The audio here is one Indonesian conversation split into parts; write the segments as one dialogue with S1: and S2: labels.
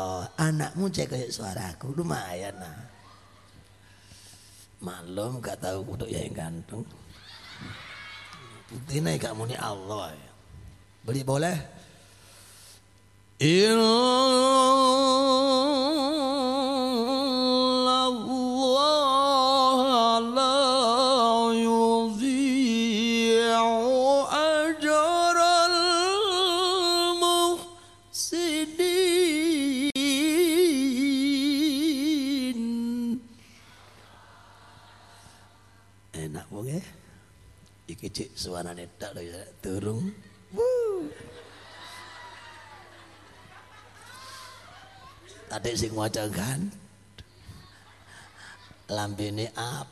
S1: Allah. Anakmu cek kayak suaraku lumayan nah. Malum gak tahu kudu ya yang gantung. Bukti naik gak muni Allah. ya. Beli boleh? Inna Tadi sing maca kan. Lambene ap.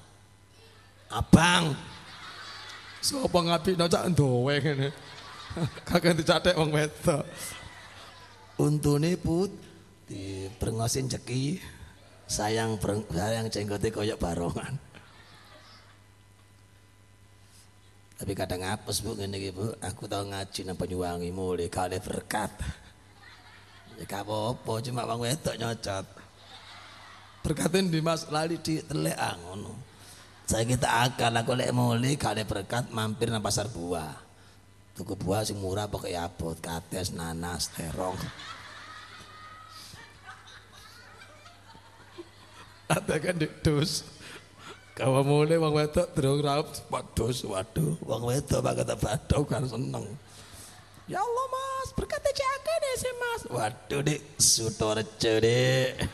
S1: Abang. Sopo ngapi nocak ndowe ngene. Kagak dicatek wong wedok. Untune put di brengosin ceki sayang breng, sayang jenggote koyok barongan. Tapi kadang apes bu ngene iki bu, aku tau ngaji nang Banyuwangi mulai kali berkat. Ya gak apa-apa, cuma wong wedok nyocot. Berkatin di Mas lali di telek ah, ngono. Saya kita akan aku lek mulai kali berkat mampir nang pasar buah. Tuku buah sing murah pakai abot, kates, nanas, terong. Ada kan di dus. Kalau mulai wong wedok terus raup waduh waduh wong wedok bakal badoh kan seneng. Ya Allah mas berkata jaga deh sih mas. Waduh dek Sutorejo dek.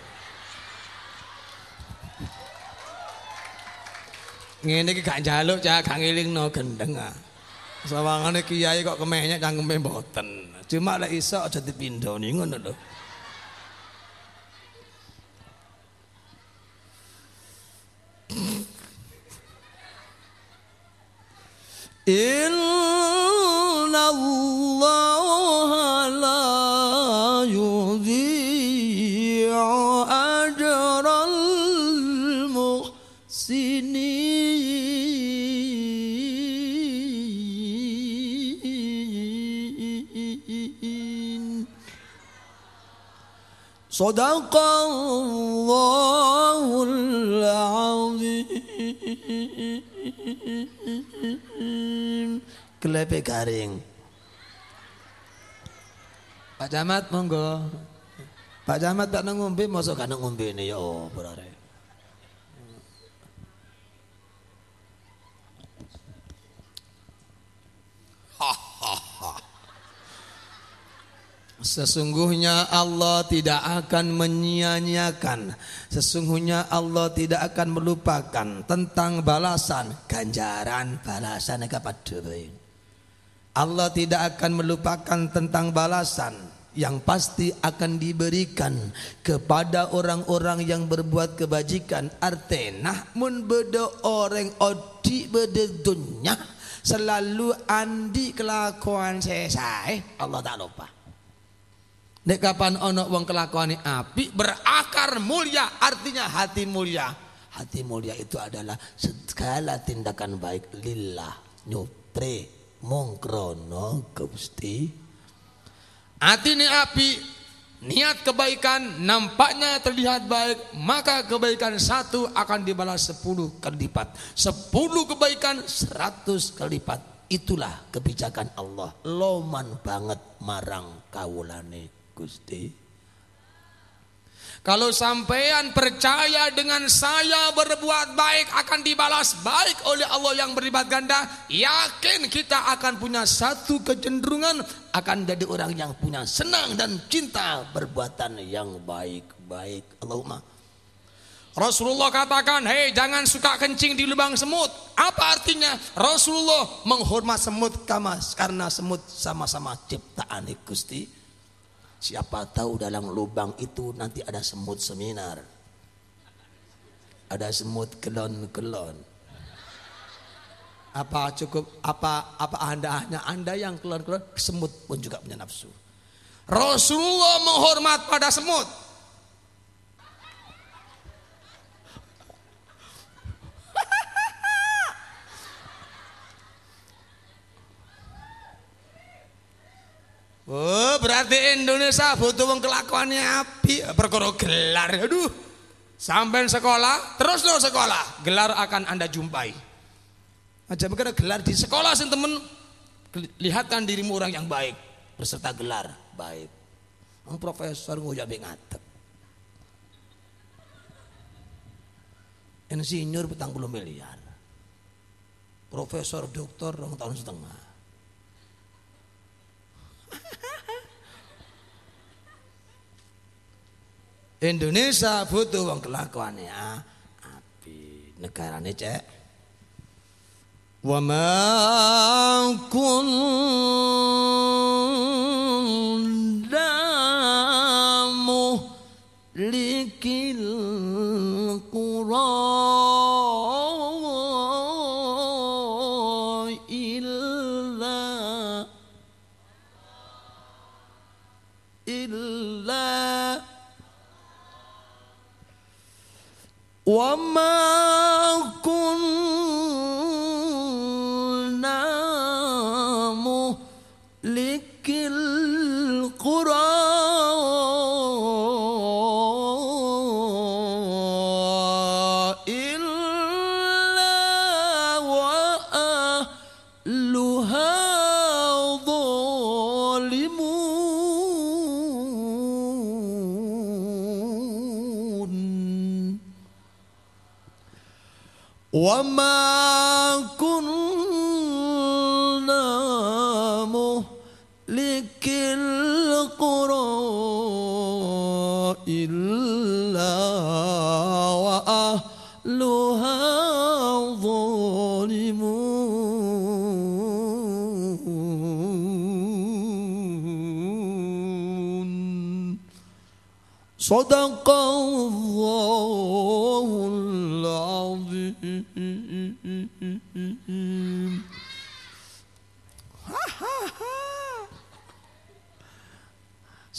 S1: Ngene iki gak njaluk cah gak ngelingno gendeng ah. Sawangane kiai kok kemehnya cangkeme mboten. Cuma lek iso aja dipindhoni ngono lho. إن الله لا يضيع أجر المحسنين. صدق الله العظيم. Klepe garing. Pak Camat monggo. Pak Camat tak nang ngombe mosok gak nang ngombe ini? Ya oh berare Sesungguhnya Allah tidak akan menyia-nyiakan. Sesungguhnya Allah tidak akan melupakan Tentang balasan. Ganjaran balasan kepada Allah tidak akan melupakan tentang balasan Yang pasti akan diberikan Kepada orang-orang yang berbuat kebajikan. Artinya Mun beda orang odi beda dunya Selalu andi kelakuan saya Allah tak lupa. Nek kapan ono wong kelakuane api berakar mulia artinya hati mulia. Hati mulia itu adalah segala tindakan baik. Lillah nyupre mongkrono Gusti. Hati ini api niat kebaikan nampaknya terlihat baik maka kebaikan satu akan dibalas sepuluh kali lipat sepuluh kebaikan seratus kali lipat itulah kebijakan Allah loman banget marang kawulane Gusti. Kalau sampean percaya dengan saya berbuat baik akan dibalas baik oleh Allah yang berlipat ganda, yakin kita akan punya satu kecenderungan akan jadi orang yang punya senang dan cinta perbuatan yang baik-baik. Allahumma Rasulullah katakan, hei jangan suka kencing di lubang semut. Apa artinya? Rasulullah menghormat semut karena semut sama-sama ciptaan Gusti. Siapa tahu dalam lubang itu nanti ada semut seminar. Ada semut kelon-kelon. Apa cukup apa apa anda hanya anda yang kelon-kelon semut pun juga punya nafsu. Rasulullah menghormat pada semut. Oh, berarti Indonesia butuh wong kelakuannya api, perkara gelar. Aduh. Sampai sekolah, terus lo sekolah, gelar akan Anda jumpai. Aja mikir gelar di sekolah sih temen lihatkan dirimu orang yang baik berserta gelar baik. Ang profesor nguyak ngatek. Insinyur petang puluh miliar. Profesor doktor rong tahun setengah. Indonesia butuh wong kelakuannya api negarane cek. Wa ma kundamu وما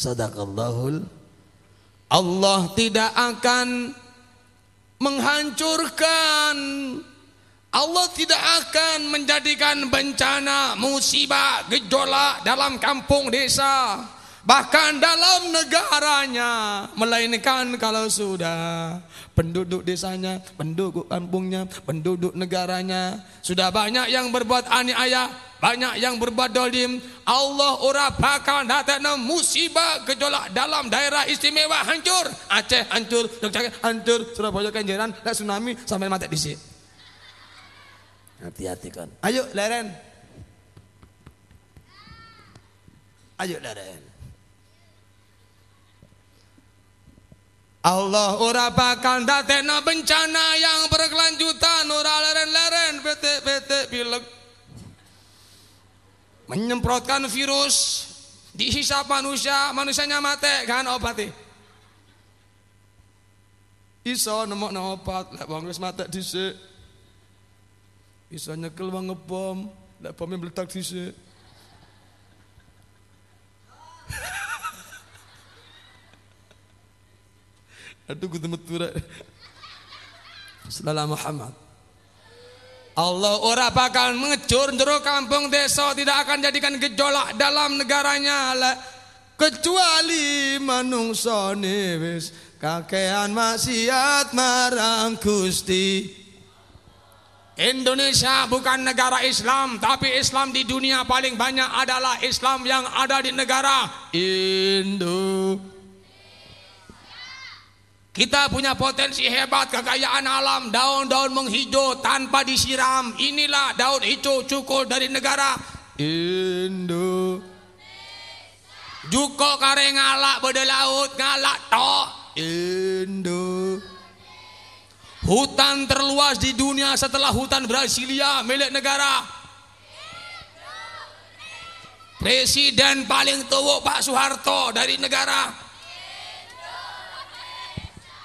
S1: Sadaqallahul Allah tidak akan menghancurkan. Allah tidak akan menjadikan bencana, musibah, gejolak dalam kampung desa bahkan dalam negaranya melainkan kalau sudah penduduk desanya, penduduk kampungnya, penduduk negaranya sudah banyak yang berbuat aniaya, banyak yang berbuat dolim. Allah ora bakal datang musibah gejolak dalam daerah istimewa hancur, Aceh hancur, Yogyakarta hancur, Surabaya kenjeran, tsunami sampai mati di sini. Hati-hati kan. Ayo leren. Ayo leren. Allah ora bakal dadekno bencana yang berkelanjutan. Ora leren-leren PT-PT pilek menyemprotkan virus dihisap manusia manusianya mati kan obatnya? Iso nemok obat lek wong wis mati dhisik. Iso nyekel wong ngebom lek bomnya meledak dhisik Aduh gue pura. Salam Muhammad. Allah ora bakal mengecur jero kampung desa tidak akan jadikan gejolak dalam negaranya kecuali manungsa wis kakean maksiat marang Gusti Indonesia bukan negara Islam tapi Islam di dunia paling banyak adalah Islam yang ada di negara Indonesia kita punya potensi hebat kekayaan alam daun-daun menghijau tanpa disiram. Inilah daun hijau cukup dari negara Indo. Juko kare ngalak pada laut ngalak tok Indo. Hutan terluas di dunia setelah hutan Brasilia milik negara Presiden paling tua Pak Soeharto dari negara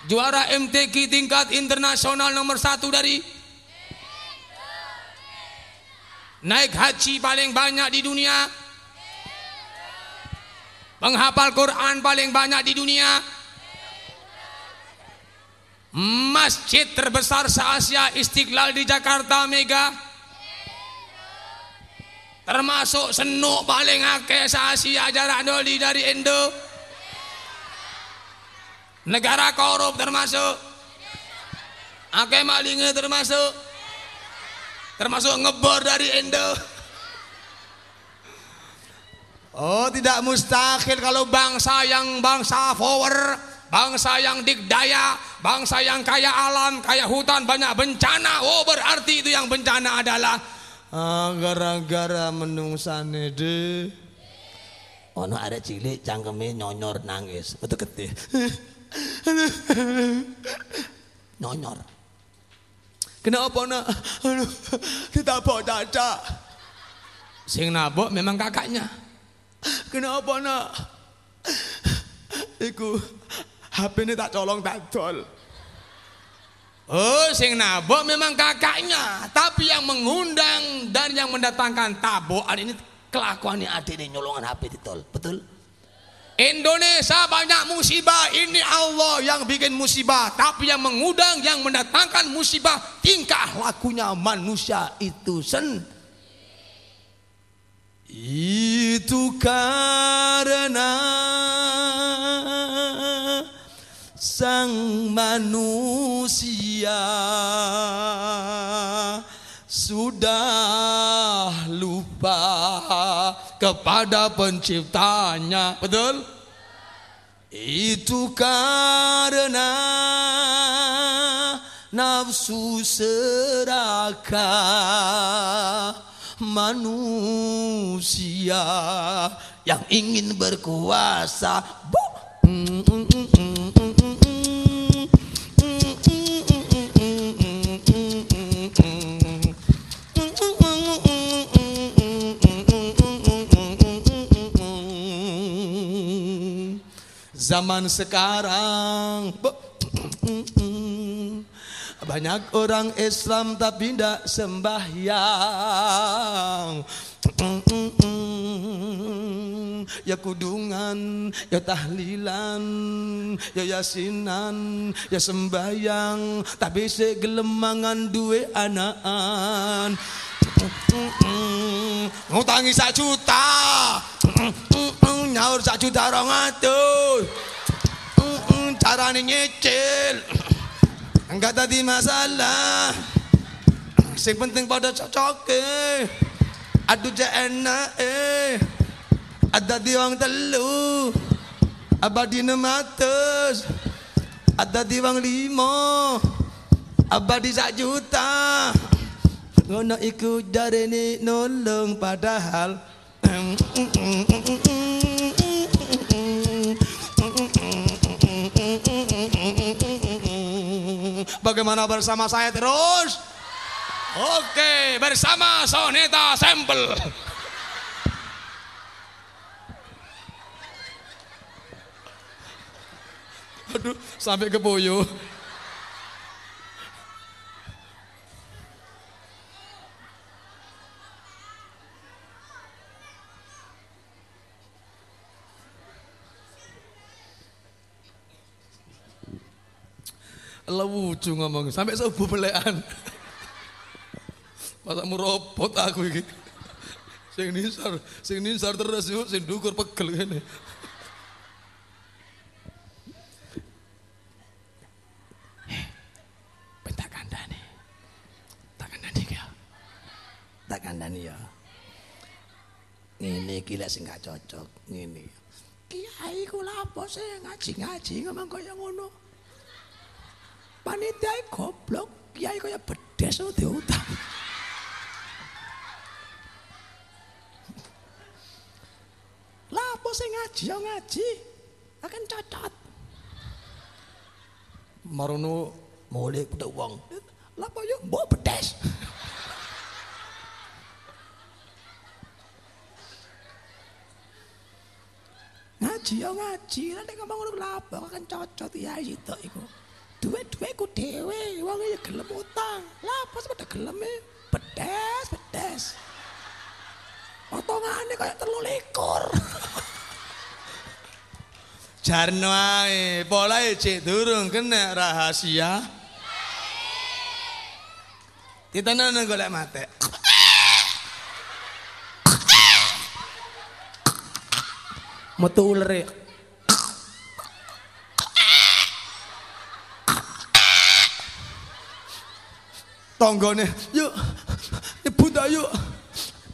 S1: Juara MTQ tingkat internasional nomor satu dari Naik haji paling banyak di dunia Penghafal Quran paling banyak di dunia Masjid terbesar se-Asia Istiqlal di Jakarta Mega Termasuk senuk paling akeh se-Asia jarak doli dari Indo Negara korup termasuk. Akeh malingnya termasuk. Termasuk ngebor dari Indo. Oh tidak mustahil kalau bangsa yang bangsa power, bangsa yang dikdaya, bangsa yang kaya alam, kaya hutan, banyak bencana. Oh berarti itu yang bencana adalah ah, gara-gara menungsane deh. Ono ada cilik cangkeme nyonyor nangis, betul ketih. Nyonyor. Kenapa nak? Aduh, bawa dada. Sing nabok memang kakaknya. Kenapa nak? Iku HP ini tak colong tak tol. Oh, sing nabok memang kakaknya, tapi yang mengundang dan yang mendatangkan tabokan ini kelakuannya adik ini nyolongan HP tol, betul? Indonesia banyak musibah. Ini Allah yang bikin musibah. Tapi yang mengundang yang mendatangkan musibah tingkah lakunya manusia itu sen. Itu karena sang manusia sudah lupa kepada penciptanya. Betul? Itu karena nafsu serakah manusia yang ingin berkuasa. Mm, mm, mm, zaman sekarang. Banyak orang Islam tapi tidak sembahyang. Ya kudungan ya tahlilan ya yasinan ya sembahyang. Tapi segelemangan duwe anaan. Ngutangi sak juta nyaur sak juta rong atus carane nyicil. Enggak tadi masalah. Sing penting pada cocok aduh je enak eh ada di wang telu. Abadi nematus ada di wang limo abadi sak juta. Ngono iku jarene nolong padahal Bagaimana bersama saya terus? Oke, bersama Soneta Sampel. Aduh, sampai ke boyo. Lucu ngomong sampai subuh pelean. Masa robot aku iki. Sing nisar, sing nisar terus yuk, sing dukur pegel ngene. Tak kandani. Tak kandani ya. Tak kandani ya. Iki lek sing gak cocok, ngene. Kiai kula apa sih ngaji-ngaji ngomong kaya ngono panitia goblok kiai kaya bedes lo diutang. Lah apa sih ngaji? Ya ngaji. Akan cacat. Marono mulai kuda uang. Lah apa yuk bawa bedes. Ngaji ya ngaji. Nanti ngomong lu lapor akan cocok ya itu iku iku dhewe wong ya gelem utang. Lah pas pada gelem e pedes, pedes. Potongane kayak telu likur. Jarno ae, polahe cek durung kena rahasia. Ditenan golek mate. Metu ulere. Tonggone, yuk nyebut ayo.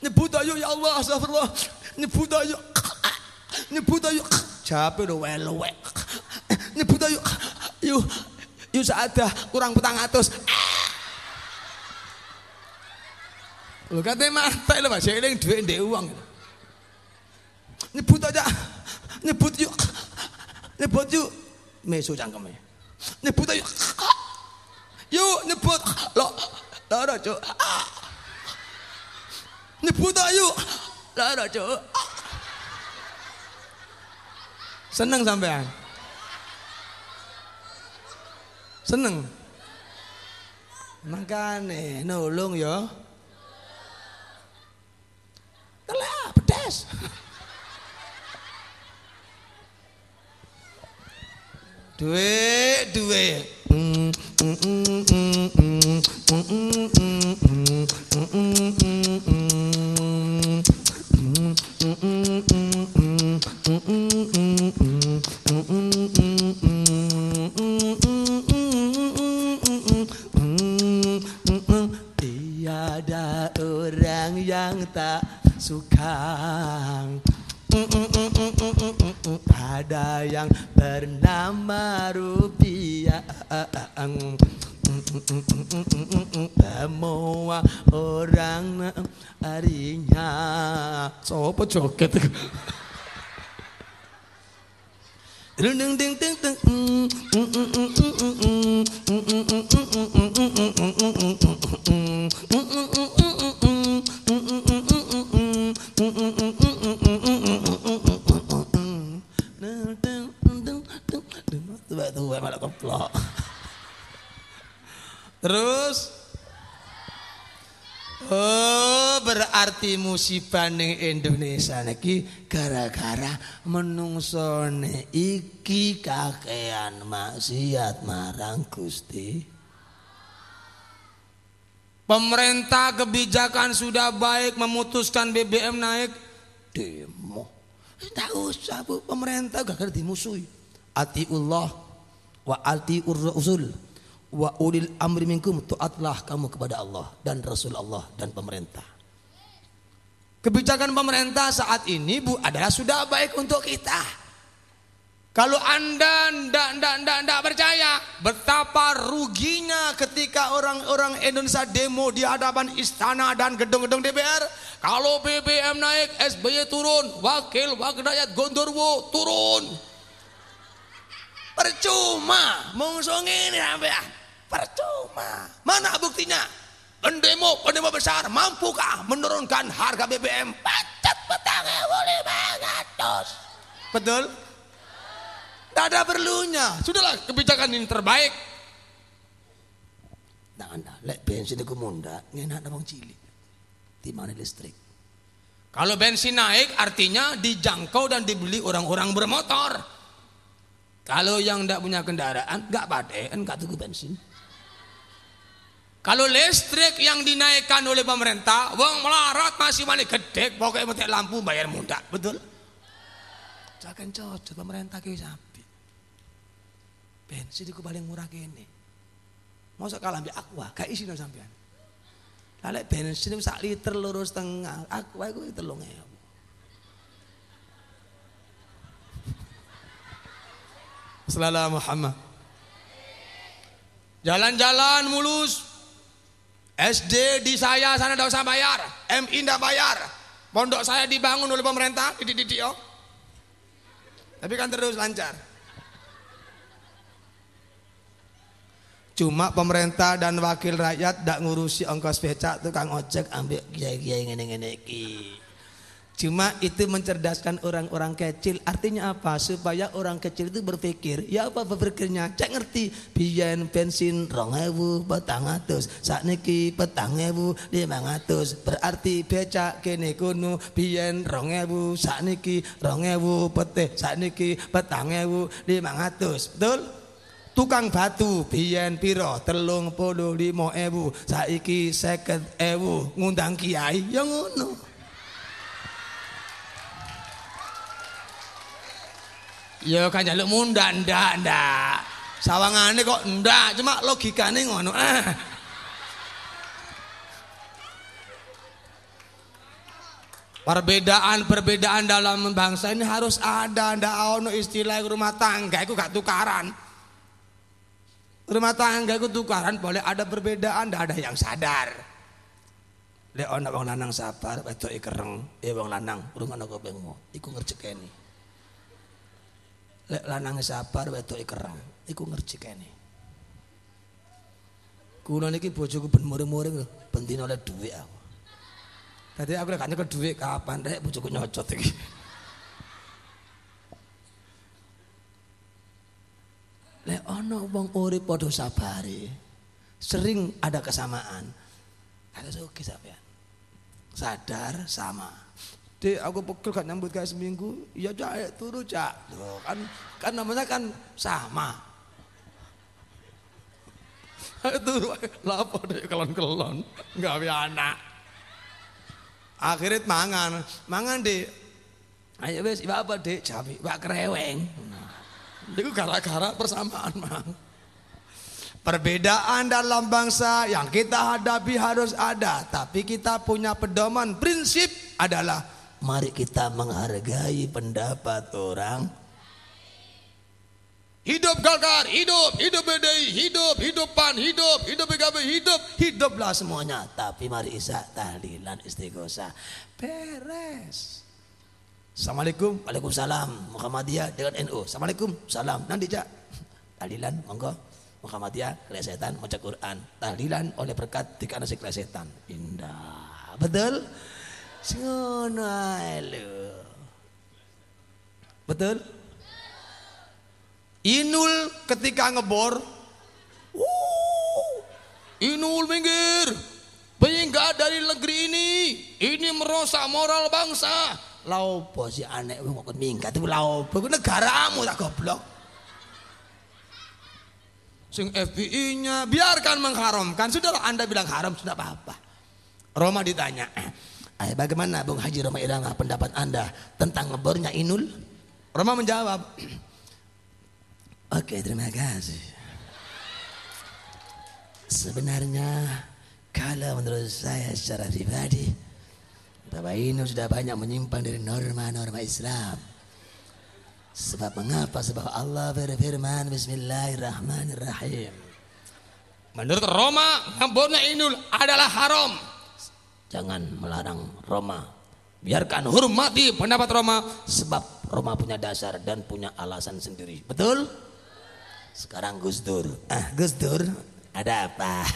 S1: Nyebut ayo ya Allah, astagfirullah. Nyebut ayo. Nyebut ayo. Jape lo welewek. Nyebut ayo. Yuk. Yuk seada kurang petang atus. Lho katanya mantek lho Mas, ini duit ndek uang. Nyebut aja. Nyebut yuk. Nyebut yuk. Meso cangkemnya. Nyebut ayo. Yuk nyebut. Lo, lo cuk. Nyebut ayo. Lo, cuk. Seneng sampean? Seneng? Makane nulung ya. Telah pedes. Duit, duit. Tiada orang yang tak suka Ada yang bernama rupiah. Semua orang harinya Sopo joget? Ding ding ding ding ding Tua-tua malah keplok. Terus Oh, berarti musibah ning Indonesia niki gara-gara menungsone iki kakean maksiat marang Gusti. Pemerintah kebijakan sudah baik memutuskan BBM naik demo. Tak usah bu, pemerintah gak dimusuhi. Atiullah wa atiur rasul wa ulil amri minkum taatlah kamu kepada Allah dan Rasul Allah dan pemerintah. Kebijakan pemerintah saat ini Bu adalah sudah baik untuk kita. Kalau Anda ndak ndak ndak ndak percaya betapa ruginya ketika orang-orang Indonesia demo di hadapan istana dan gedung-gedung DPR. Kalau BBM naik, SBY turun, wakil wakil rakyat Gondorwo turun. Percuma, mungsung ini sampean. Percuma. Mana buktinya? Pendemo, pendemo besar, mampukah menurunkan harga BBM? Pacet bangatos. Betul? Tidak ada perlunya. Sudahlah kebijakan ini terbaik. Nah, anda, lek bensin itu munda, ngenak ada cilik. Di mana listrik? Kalau bensin naik artinya dijangkau dan dibeli orang-orang bermotor. Kalau yang tidak punya kendaraan, nggak paten, nggak tunggu bensin. Kalau listrik yang dinaikkan oleh pemerintah, wong melarat masih mana gede, pokoknya mati lampu bayar muda, betul? Jangan cocok pemerintah ke sapi. Bensin itu paling murah gini. Mau kalah ambil aqua, gak isi sampean. Lalu bensin itu sak liter lurus tengah, aqua itu telung ya. Selalu Muhammad. Jalan-jalan mulus, SD di saya sana tidak usah bayar, MI tidak bayar. Pondok saya dibangun oleh pemerintah, dididik oh. Tapi kan terus lancar. Cuma pemerintah dan wakil rakyat tidak ngurusi ongkos becak tukang ojek ambil kiai-kiai ngene-ngene ki. Cuma itu mencerdaskan orang-orang kecil. Artinya apa? Supaya orang kecil itu berpikir. Ya apa berpikirnya? Cek ngerti. Biyen bensin rong ewu petang atus. Saat niki petang ewu lima atus. Berarti becak kene kuno. Biyen rong ewu. Saat niki rong ewu pete. Saat niki petang ewu lima atus. Betul? tukang batu biyen piro telung puluh lima ewu saiki seket ewu ngundang kiai yang ngono Ya kan jaluk munda ndak ndak. Sawangane kok ndak, cuma logikane ngono. Ah. Perbedaan-perbedaan dalam bangsa ini harus ada, ndak ono istilah rumah tangga itu gak tukaran. Rumah tangga itu tukaran boleh ada perbedaan, ndak ada yang sadar. Lek ono wong lanang sabar, wedok ikereng, eh wong lanang urung ana kopengo, iku ngerjekeni. Lek lanang sabar wedok kerang, iku ngerjekene. Kula niki bojoku ben muring-muring ben dina oleh dhuwit aku. Dadi aku gak nyekel dhuwit kapan rek bojoku nyocot iki. Lek ana wong urip padha sabare, sering ada kesamaan. Ada sampean. Sadar sama. Dek aku pukul kan nyambut kayak seminggu, ya cak turu cak. Kan kan namanya kan sama. Turu, lapo dek kelon-kelon, ada anak. Akhirnya mangan, mangan dek. Ayo wes, iba apa dek? Cabi, iba kereweng. Nah, itu gara-gara persamaan mang. Perbedaan dalam bangsa yang kita hadapi harus ada, tapi kita punya pedoman prinsip adalah Mari kita menghargai pendapat orang. Hidup Golkar, hidup, hidup BDI, hidup, hidup PAN, hidup, hidup PKB, hidup, hiduplah semuanya. Tapi mari isa tahlilan istighosah. Beres. Assalamualaikum, Waalaikumsalam. Muhammadiyah dengan NU. Assalamualaikum, salam. Nanti cak. Tahlilan, monggo. Muhammadiyah, kelesetan, maca Quran. Tahlilan oleh berkat dikana si kelesetan. Indah. Betul? Ngono Betul? Inul ketika ngebor. Uh, Inul minggir. Peninggal dari negeri ini. Ini merosak moral bangsa. Laupo si aneh mau minggat? Itu laupo negaramu tak goblok. Sing FBI-nya biarkan mengharamkan. Sudahlah anda bilang haram sudah apa-apa. Roma ditanya Ay, bagaimana Bung Haji Roma Irama pendapat Anda tentang ngebornya Inul? Roma menjawab, Oke terima kasih. Sebenarnya kalau menurut saya secara pribadi Bapak Inul sudah banyak menyimpang dari norma-norma Islam. Sebab mengapa? Sebab Allah berfirman Bismillahirrahmanirrahim. Menurut Roma, ngebornya Inul adalah haram. Jangan melarang Roma. Biarkan hormati pendapat Roma sebab Roma punya dasar dan punya alasan sendiri. Betul? Sekarang Gus Dur. Ah, Gus Dur, ada apa?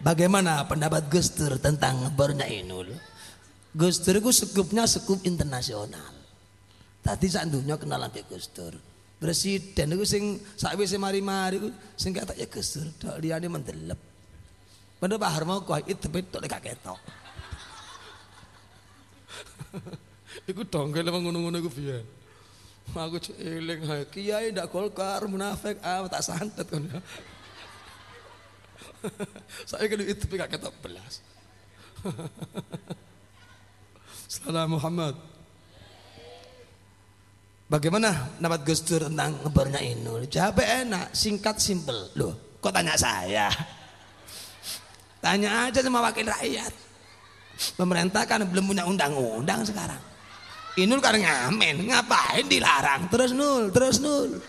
S1: Bagaimana pendapat Gus Dur tentang Bornya Inul? Gus Dur itu sekupnya sekup internasional. Tadi saat dunia kenal sampai Gus Dur presiden itu sing sakwise mari-mari sing kata ya Gus Dur tok liyane mendelep. Bener Pak Harmo kok itu tok gak ketok. Iku dongkel emang ngono-ngono iku piye? Aku eling hae kiai ndak golkar munafik ah tak santet ya. Saya kan itu gak ketok belas. Salam Muhammad. Bagaimana pendapat Gus Dur tentang ngebarnya Inul? Jawab enak, singkat, simple. Loh, kok tanya saya? Tanya aja sama wakil rakyat. Pemerintah kan belum punya undang-undang sekarang. Inul kan ngamen, ngapain dilarang? Terus nul, terus nul.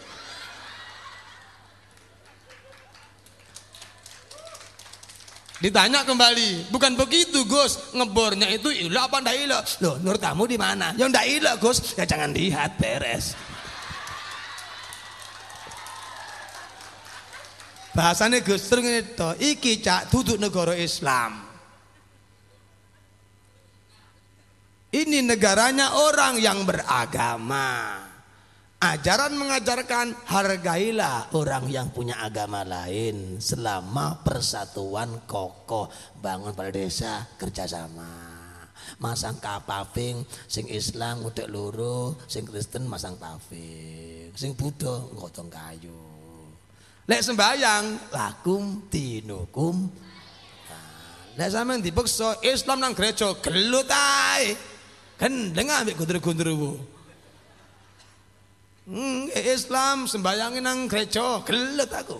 S1: Ditanya kembali, bukan begitu Gus, ngebornya itu ilah apa ndak ilah? Loh, nur tamu di mana? Ya ndak ilah Gus, ya jangan lihat beres. Bahasane Gus Dur ngene to, iki cak duduk negara Islam. Ini negaranya orang yang beragama. Ajaran mengajarkan hargailah orang yang punya agama lain selama persatuan kokoh. Bangun pada desa kerjasama masang kapaving sing Islam udah loro sing Kristen masang paving sing Buddha ngotong kayu. Lek sembayang lakum tinukum. Lek sampean dipaksa Islam nang gereja gelut ae. Gendeng ambek gundur-gundurmu Hmm, Islam sembayangin nang gereja, gelet aku.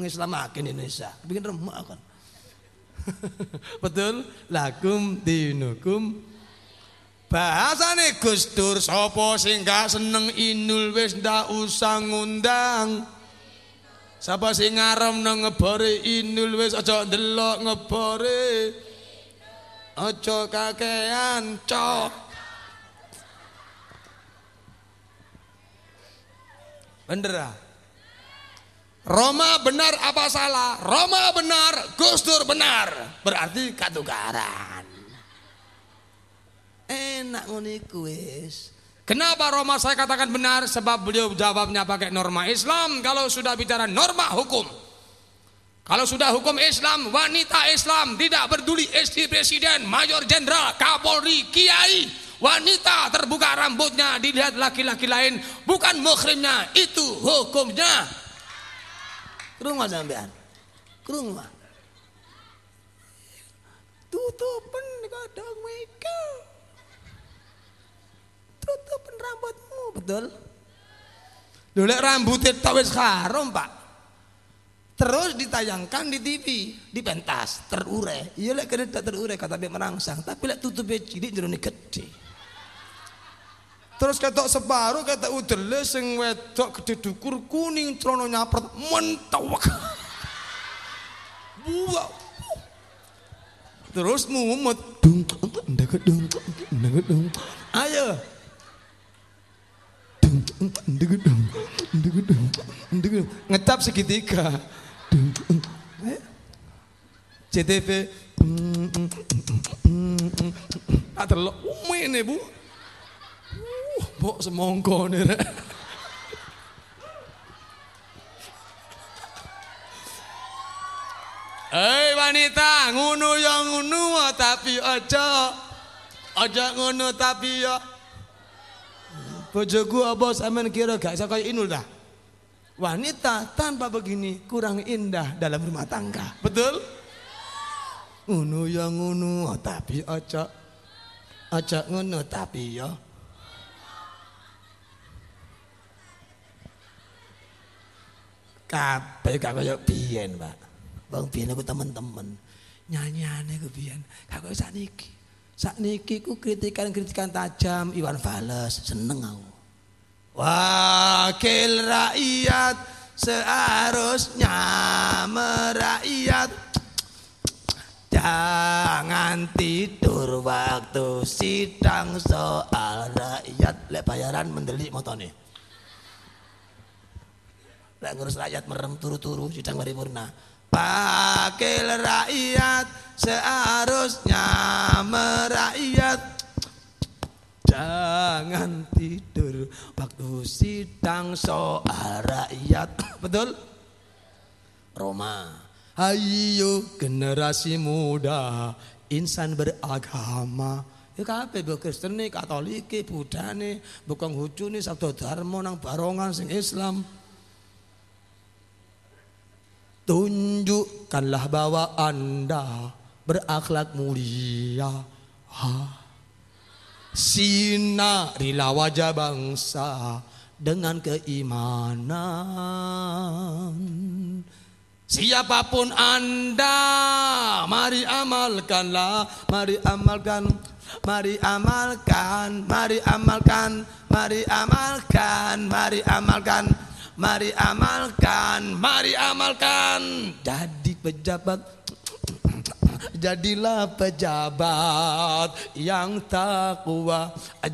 S1: Islam makin Indonesia, bikin remuk kan. Betul? Lakum dinukum Bahasane Gus Dur sapa sing gak seneng inul wis ndak usah ngundang. Sapa sing ngarem nang ngebore inul wis aja ndelok ngebore. Aja kakean cok. Bener ah? Roma benar apa salah? Roma benar, Gus Dur benar. Berarti katukaran. Enak ngono wis. Kenapa Roma saya katakan benar? Sebab beliau jawabnya pakai norma Islam. Kalau sudah bicara norma hukum. Kalau sudah hukum Islam, wanita Islam tidak peduli istri presiden, mayor jenderal, kapolri, kiai, Wanita terbuka rambutnya dilihat laki-laki lain bukan muhrimnya, itu hukumnya. Kerungu sampean. Kerungu. Tutupan kadang mereka. Tutupan rambutmu, betul? Lho rambutnya tawis harum, Pak. Terus ditayangkan di TV, di pentas, terure. Iya lek kena tak terure kata dia merangsang, tapi lek tutupnya cilik jerone gede. Terus ketok separuh kata udele sing wedok gede dukur kuning trono nyapret mentawak. Buah. Terus mumet dung ndeket dung ndeket dung. Ayo. Ngecap segitiga. CTV. Tak terlalu, ini bu. Mbok semongko nih rek. Hei wanita, ngunu yang ngunu tapi aja aja ngunu tapi ya. Bojoku apa sampean kira gak bisa kayak inul dah. Wanita tanpa begini kurang indah dalam rumah tangga. Betul? Ngunu yang ngunu tapi aja aja ngunu tapi ya. Kabeh gak kaya biyen, Pak. Bang biyen aku temen-temen. Nyanyiane ku biyen gak kaya sakniki. Sakniki ku kritikan-kritikan tajam Iwan Fales, seneng aku. Wakil rakyat seharusnya merakyat. Jangan tidur waktu sidang soal rakyat. Lek bayaran mendelik motone Lek ngurus rakyat merem turu-turu sidang paripurna. Pakil rakyat seharusnya merakyat Jangan tidur waktu sidang soal rakyat Betul? Roma Ayo generasi muda insan beragama Ya kabeh mbok Kristen Katolik, Buddha nih, bukan hucu nih Sabdo Dharma nang barongan sing Islam. Tunjukkanlah bahwa Anda berakhlak mulia. Ha. Sinarilah wajah bangsa dengan keimanan. Siapa pun Anda, mari amalkanlah, mari amalkan, mari amalkan, mari amalkan, mari amalkan, mari amalkan. Mari amalkan, mari amalkan. Jadi pejabat Jadilah pejabat yang takwa.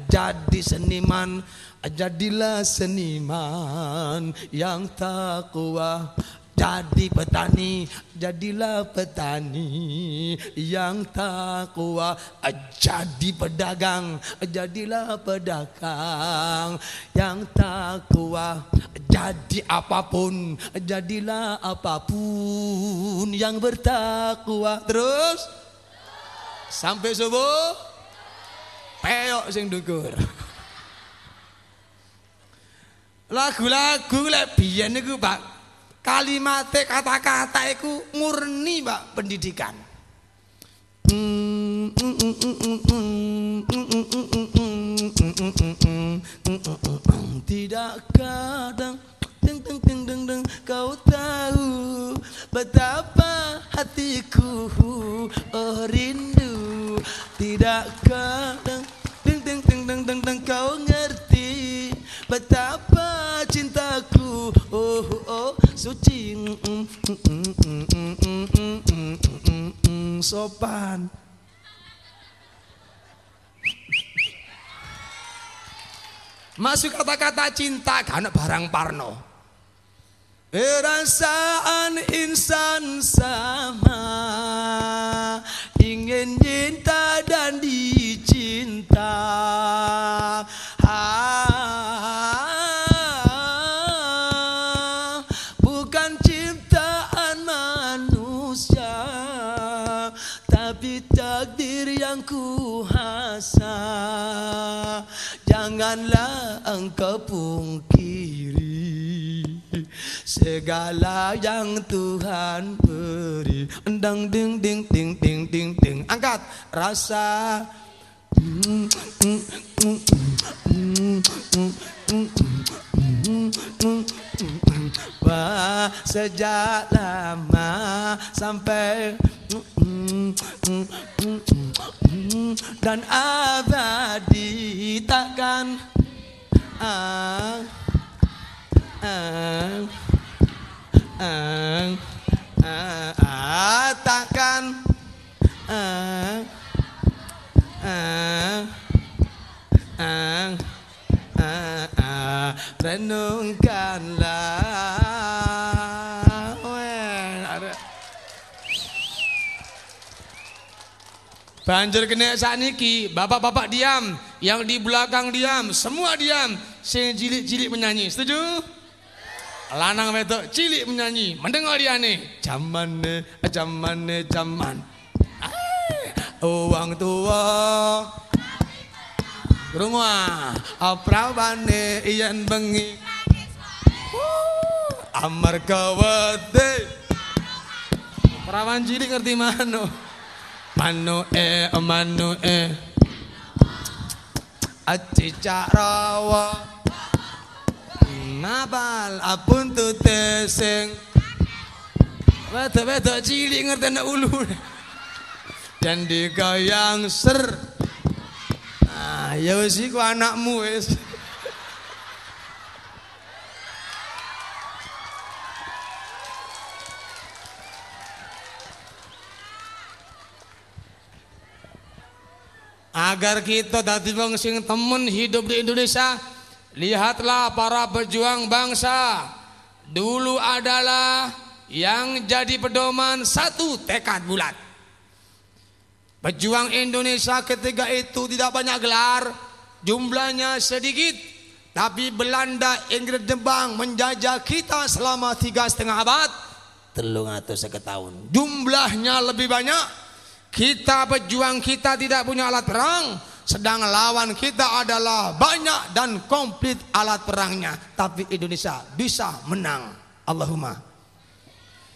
S1: Jadi seniman Jadilah seniman yang takwa jadi petani, jadilah petani yang takwa. Jadi pedagang, jadilah pedagang yang takwa. Jadi apa pun, jadilah apa pun yang bertakwa. Terus sampai subuh, peyok sing dukur. Lagu-lagu lek biyen niku Pak kalimat kata-kata itu murni mbak pendidikan. Tidak kadang deng deng deng deng deng kau tahu betapa hatiku oh rindu. Tidak kadang deng deng deng deng deng kau ngerti betapa suci. Sopan. Masuk kata-kata cinta karena barang parno. Perasaan insan sama janganlah engkau pungkiri segala yang Tuhan beri. Endang ding ding ding ding ding ding. Angkat rasa. Wah, sejak lama sampai dan abadi takkan ah, takkan ah, ah, ah, ah, ah, renungkanlah. Banjur kena niki, bapak-bapak diam, yang di belakang diam, semua diam. Sing cilik-cilik menyanyi, setuju? Lanang wedok cilik menyanyi, mendengar dia nih. Zaman nih, zaman nih, zaman. Uang tua. Rumah, aprawane iyan bengi. Amar kawate. Perawan cilik ngerti mana? Manu e manu e Aci rawa Nabal apun tu teseng Wedo-wedo cilik ngerti ulu Dan digayang ser. Ah ya wis iku anakmu wis. Agar kita dadi wong sing temen hidup di Indonesia lihatlah para pejuang bangsa. Dulu adalah yang jadi pedoman satu tekad bulat. Pejuang Indonesia ketika itu tidak banyak gelar jumlahnya sedikit. Tapi Belanda Inggris Jepang menjajah kita selama tiga setengah abad. Telung atau seketahun jumlahnya lebih banyak. Kita pejuang kita tidak punya alat perang, sedang lawan kita adalah banyak dan komplit alat perangnya, tapi Indonesia bisa menang. Allahumma.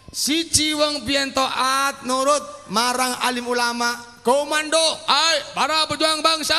S1: Siji wong biyen taat nurut marang alim ulama, komando, ai para pejuang bangsa,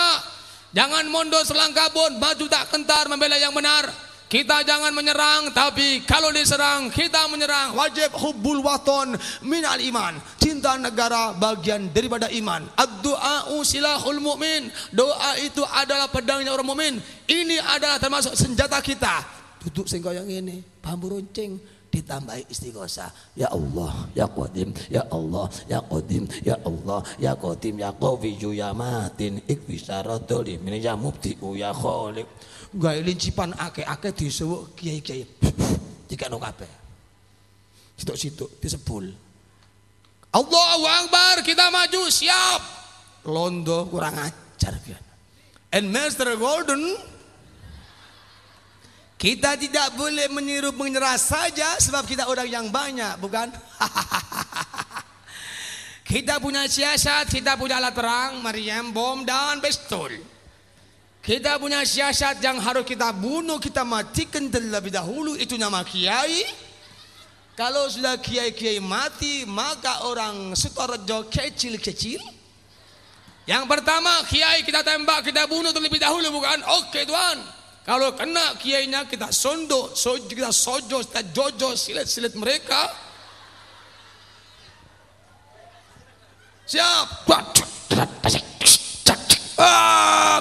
S1: jangan mondo selangkah pun, maju tak kentar membela yang benar. Kita jangan menyerang tapi kalau diserang kita menyerang. Wajib hubbul waton minal iman. Cinta negara bagian daripada iman. Ad-du'a silahul mu'min. Doa itu adalah pedangnya orang mukmin ini adalah termasuk senjata kita. Duduk sing yang ini bambu runcing ditambahi istighosah. Ya Allah ya Qadim ya Allah ya Qadim ya Allah ya Qadim ya Qawiyyu ya Matin. Ikfisaradul min ya mubdi'u ya Khaliq gawe lincipan akeh-akeh disuwuk kiai-kiai. Dikano kabeh. situ-situ disebul. Allahu Akbar kita maju siap. Londo kurang ajar kan and Master Golden kita tidak boleh meniru menyerah saja sebab kita orang yang banyak bukan? Kita punya siasat kita punya alat perang meriam bom dan pistol kita punya siasat yang harus kita bunuh, kita matikan terlebih dahulu. Itu nama kiai. Kalau sudah kiai-kiai mati, maka orang Sutorejo kecil-kecil. Yang pertama, kiai kita tembak, kita bunuh terlebih dahulu, bukan? Oke tuan. Kalau kena kiainya, kita sondok, sojo, kita sojo, kita jojo, silet-silet mereka. Siap. Ah,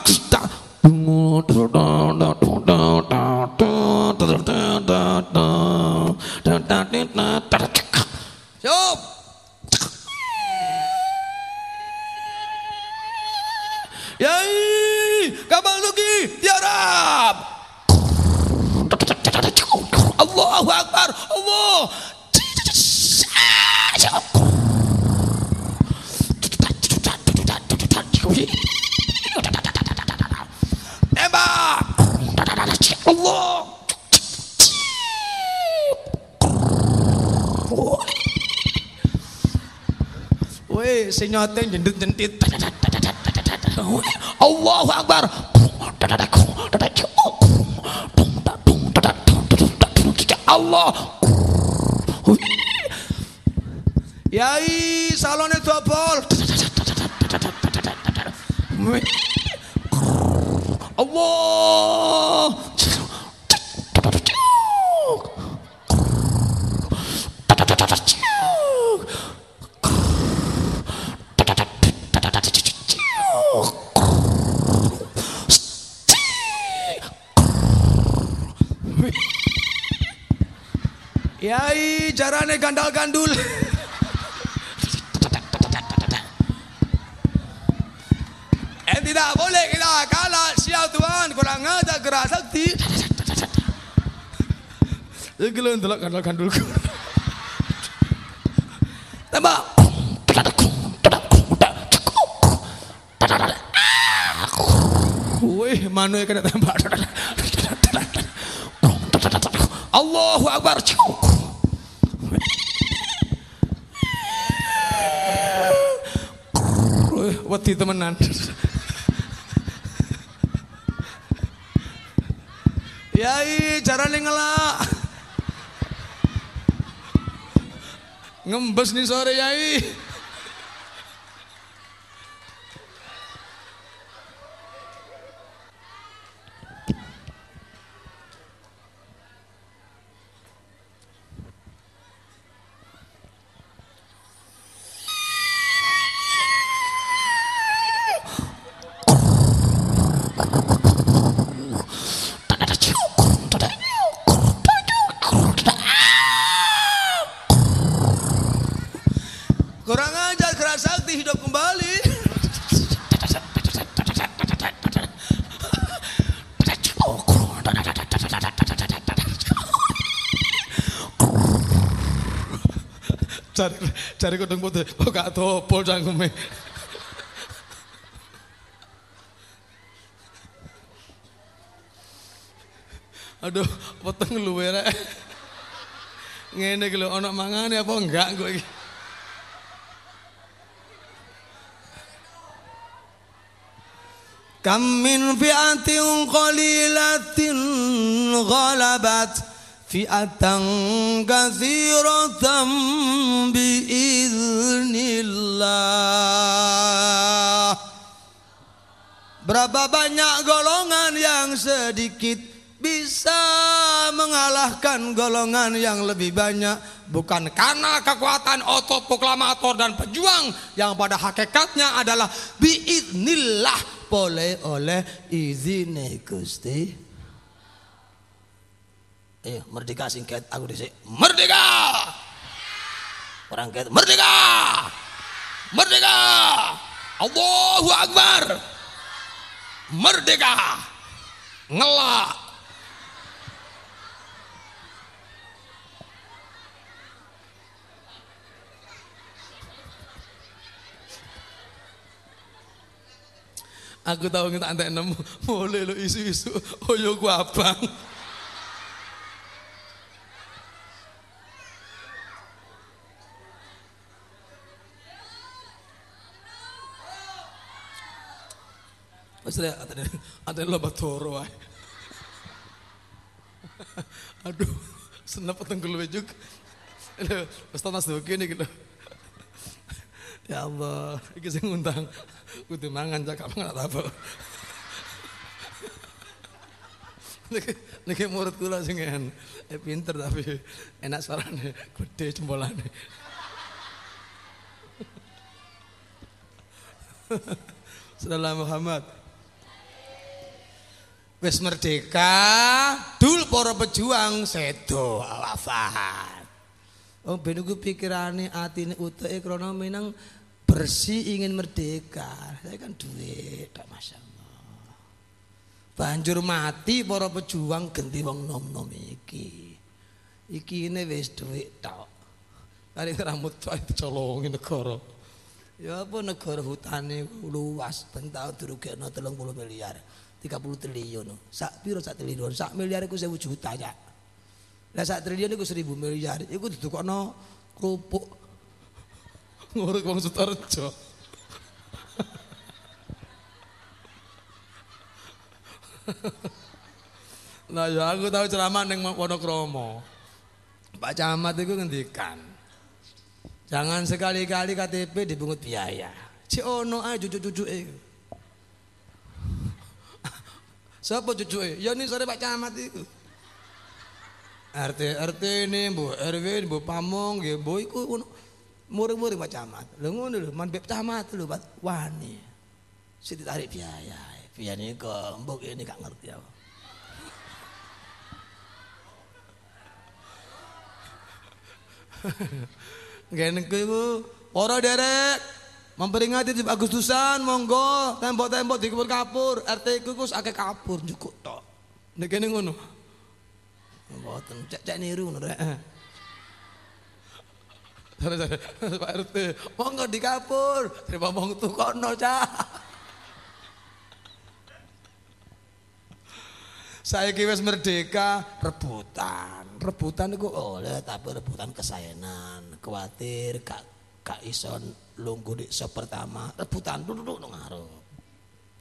S1: Woi, senyoteng jendet-jentit. Allahu Akbar. Iki lho ndelok gandal gandulku. Tembak. Wih, mana kena tembak. Allahu Akbar. Wedi temenan. Yai, carane ngelak. Ngembes nih sore Yai. kok dong putih. Kok gak dobol cangkeme. Aduh, peteng luwe rek. Ngene iki lho ana mangane apa enggak kok iki. Kam min fi'atin qalilatin ghalabat فئة كثيرة بإذن الله Berapa banyak golongan yang sedikit bisa mengalahkan golongan yang lebih banyak bukan karena kekuatan otot proklamator dan pejuang yang pada hakikatnya adalah biiznillah boleh oleh izin Gusti. Iya, merdeka singkat aku dhisik. Merdeka! Orang ket merdeka! Merdeka! Allahu Akbar! Merdeka! Ngelak. Aku tahu kita antek nemu, boleh lo isu-isu, oh yo ku abang. Wis lek atene atene lomba toro wae. Aduh, senep tenggel juga. Wis tanas begini gitu. Ya Allah, iki sing ngundang kudu mangan cakap mangan apa. Niki murid kula sing eh, pinter tapi enak suarane, gede jempolane. Salam Muhammad. Wis merdeka, dul para pejuang sedo wafat. Oh ben iku pikirane atine uteke krana menang bersih ingin merdeka. Saya kan duit, tak masya Allah. Banjur mati para pejuang ganti wong nom-nom iki. Iki ini wis duit tok. Kali rambut tok colongin negara. Ya apa negara hutane luas ben tau dirugekno 30 miliar. 30 triliun. Sak piro sak triliun? Sak miliar iku 1000 juta ya. Lah sak triliun iku 1000 miliar. Iku didukokno kerupuk. Nguruk wong Sutarjo. nah ya aku tahu ceramah ning Wonokromo. Pak Camat itu ngendikan. Jangan sekali-kali KTP dibungut biaya. Si ono ae cucu-cucuke. Siapa cucuke? Ya ini sore Pak Camat itu. RT RT ini Bu RW Bu Pamong nggih Bu iku murid-murid Pak Camat. Lho ngono lho, man Pak Camat lho Pak wani. Si ditarik biaya. Biaya ini kok ini gak ngerti apa. Gene iku para derek Memperingati di Agustusan, monggo tembok-tembok dikubur kapur, RT ku kus kapur cukup tok. Nek kene ngono. Mboten cek-cek niru ngono rek. Pak RT, monggo di kapur, terima mong tukono cah. Saya wis merdeka rebutan. Rebutan itu oleh tapi rebutan kesayangan, khawatir gak gak ison lunggu di sop pertama rebutan dulu ngarep.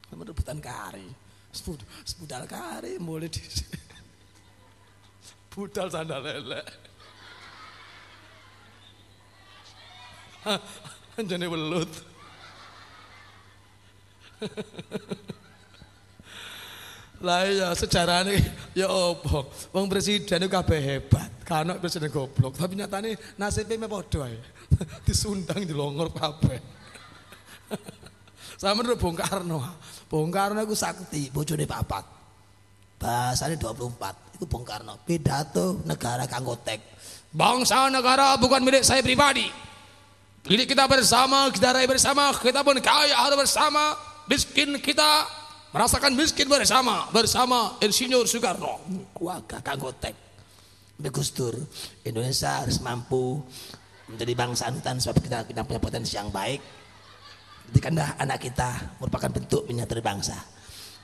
S1: Sama rebutan kari. Sepud sepudal kari mulai di budal sandal lele anjane welut. Lah ya sejarahnya ya opo wong presiden itu kabeh hebat. Karena presiden goblok. Tapi nyatanya nasibnya padha ae disundang di longor kabeh. Sama menurut Bung Karno. Bung Karno itu sakti, bojone papat. Bahasanya 24. Itu Bung Karno. Pidato negara kanggo tek. Bangsa negara bukan milik saya pribadi. Milik kita bersama, kita raih bersama, kita pun kaya harus bersama. Miskin kita merasakan miskin bersama, bersama Insinyur Soekarno. Kuaga kanggo tek. Gus Dur, Indonesia harus mampu menjadi bangsa anutan sebab kita, kita punya potensi yang baik. Ketika anak kita merupakan bentuk miniatur bangsa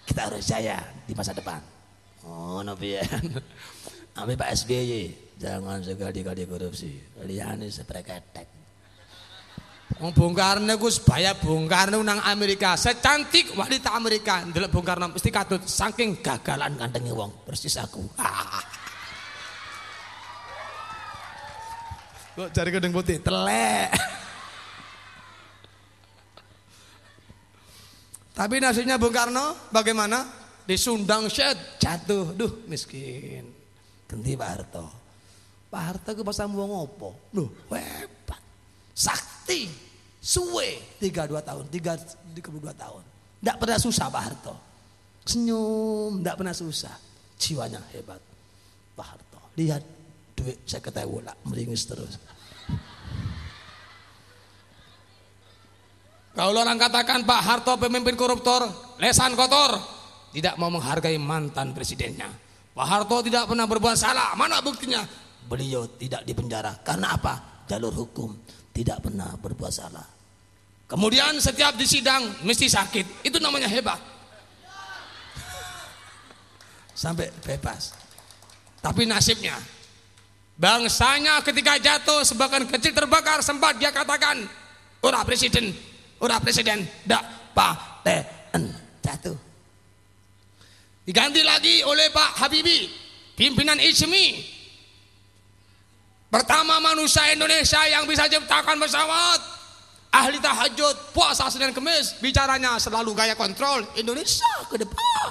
S1: kita harus jaya di masa depan. Oh nabi ya. Ami Pak SBY jangan sekali-kali korupsi. Liane sepreketek Wong Bung Karno ku sebaya Bung Karno nang Amerika. Secantik wanita Amerika. Ndelok Bung Karno mesti katut. Saking gagalan kandengi wong persis aku Kok cari kedeng putih? Telek. Tapi nasibnya Bung Karno bagaimana? Disundang syed, jatuh. Duh, miskin. Ganti Pak Harto. Pak Harto ke pasang buang opo? Duh, hebat. Sakti. Suwe. 32 tahun. 32 tahun. Tidak pernah susah Pak Harto. Senyum, tidak pernah susah. Jiwanya hebat. Pak Harto. Lihat duit saya ketahui lah meringis terus. Kalau orang katakan Pak Harto pemimpin koruptor lesan kotor. Tidak mau menghargai mantan presidennya. Pak Harto tidak pernah berbuat salah mana buktinya? Beliau tidak dipenjara. Karena apa? Jalur hukum tidak pernah berbuat salah. Kemudian setiap di sidang mesti sakit. Itu namanya hebat. Sampai bebas. Tapi nasibnya bangsanya ketika jatuh sebagian kecil terbakar sempat dia katakan, "Ora presiden, ora presiden, dak paten jatuh." Diganti lagi oleh Pak Habibie, pimpinan ISMI. Pertama manusia Indonesia yang bisa ciptakan pesawat ahli tahajud, puasa Senin Kemis, bicaranya selalu gaya kontrol Indonesia ke depan.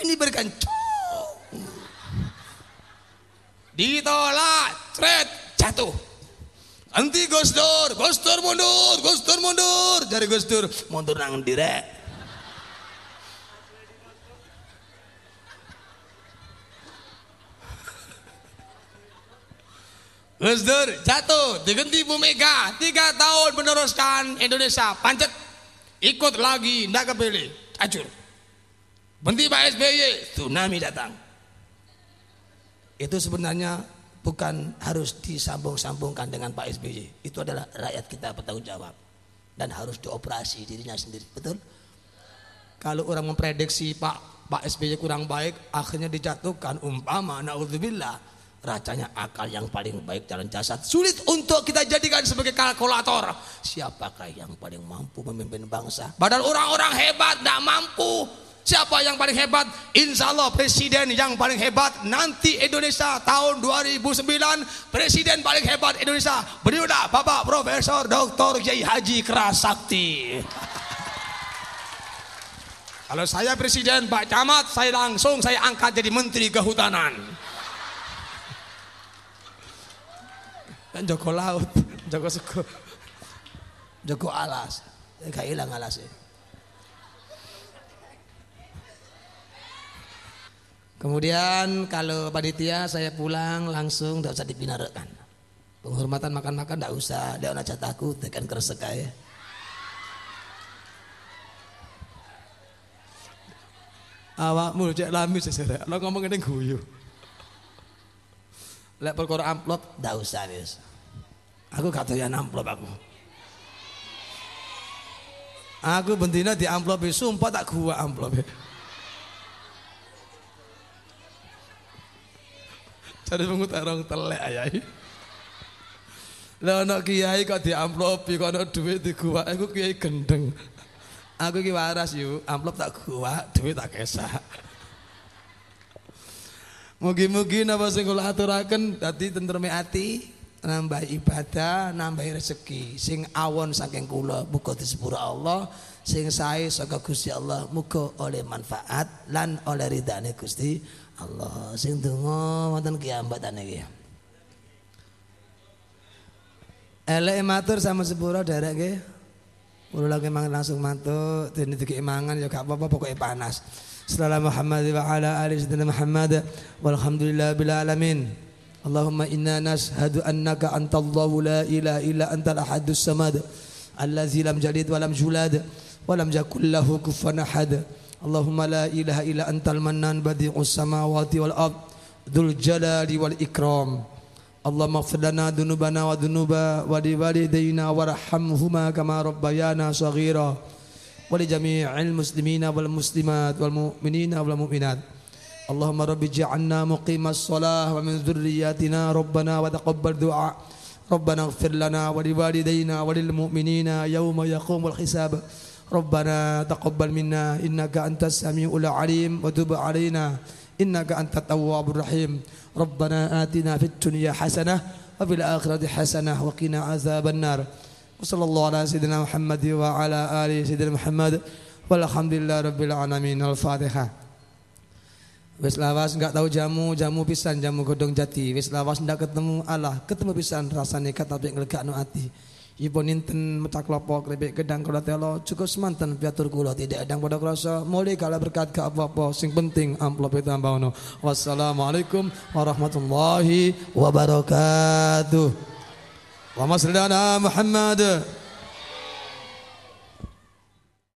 S1: Ini berikan Ditolak, thread, jatuh. Nanti Gus Dur, Gus Dur mundur, Gus Dur mundur. Dari Gus Dur, mundur nang direk. Gus Dur jatuh. Diganti Bu Mega. Tiga tahun meneruskan Indonesia. Pancet. Ikut lagi. Ndak kepilih. Acur. Berhenti Pak SBY tsunami datang itu sebenarnya bukan harus disambung-sambungkan dengan Pak SBY itu adalah rakyat kita bertanggung jawab. Dan harus dioperasi dirinya sendiri. Betul? Kalau orang memprediksi Pak Pak SBY kurang baik akhirnya dijatuhkan. Umpama naudzubillah racanya akal yang paling baik jalan jasad. Sulit untuk kita jadikan sebagai kalkulator. Siapakah yang paling mampu memimpin bangsa? Padahal orang-orang hebat tidak mampu siapa yang paling hebat? Insya Allah presiden yang paling hebat nanti Indonesia tahun 2009 presiden paling hebat Indonesia. Beliaulah Bapak Profesor Dr. Kiai Haji Kerasakti. Kalau saya presiden Pak Camat saya langsung saya angkat jadi menteri kehutanan. Kan Joko laut Joko sego Joko alas. Gak hilang alasnya kemudian kalau panitia saya pulang langsung tidak usah dipinarakan penghormatan makan-makan tidak usah dia nak takut tekan keresek ya awakmu cek lamis sesere lo ngomong ini guyu. Lek perkara amplop ndak usah wis. Aku gak doyan amplop aku. Aku bentina di amplop sumpah tak gua amplop. Cari pengut orang telek ayai. Lah anak kiai kok di amplop kok ana duit di gua aku kiai gendeng. Aku ki waras yuk, amplop tak gua, duit tak kesah. Mugi-mugi napa sing kula aturaken dadi tentreme ati, nambah ibadah, nambah rezeki. Sing awon saking kula muga disepura Allah, sing sae saka Gusti Allah muga oleh manfaat lan oleh ridane Gusti Allah sing donga wonten kiambatan iki. Elek matur sama sepuro darek nggih. Kulo lagi mangan langsung mantuk, dene dikek mangan ya gak apa-apa pokoke panas. Assalamualaikum Muhammad wa ala alihi sayyidina Muhammad walhamdulillah bil alamin. Allahumma inna nashhadu annaka antallahu la ilaha illa antal ahadus samad allazi lam jalid wa lam yulad wa lam yakul lahu kufuwan ahad. اللهم لا إله إلا أنت المنان بديع السماوات والأرض ذو الجلال والإكرام. اللهم اغفر لنا ذنوبنا وذنوب ولوالدينا وارحمهما كما ربيانا صغيرا. ولجميع المسلمين والمسلمات والمؤمنين والمؤمنات. اللهم رب اجعلنا مقيم الصلاة ومن ذرياتنا ربنا وتقبل دعاء. ربنا اغفر لنا ولوالدينا وللمؤمنين يوم يقوم الحساب. ربنا تقبل منا إنك أنت السميع العليم وتب علينا إنك أنت التواب الرحيم ربنا آتنا في الدنيا حسنة وفي الآخرة حسنة وقنا عذاب النار وصلى الله على سيدنا محمد وعلى آله سيدنا محمد والحمد لله رب العالمين الفاتحة Wis lawas enggak tahu jamu, jamu pisan jamu godong jati. Wis lawas ndak ketemu Allah, ketemu pisan rasane kata tapi nglegakno ati. Ibu ninten metak lopok lebih gedang kula telo cukup semanten piatur kula tidak ada pada krasa mulai kala berkat ke apa-apa sing penting amplop itu ambaono. Wassalamualaikum warahmatullahi wabarakatuh. Wa Muhammad.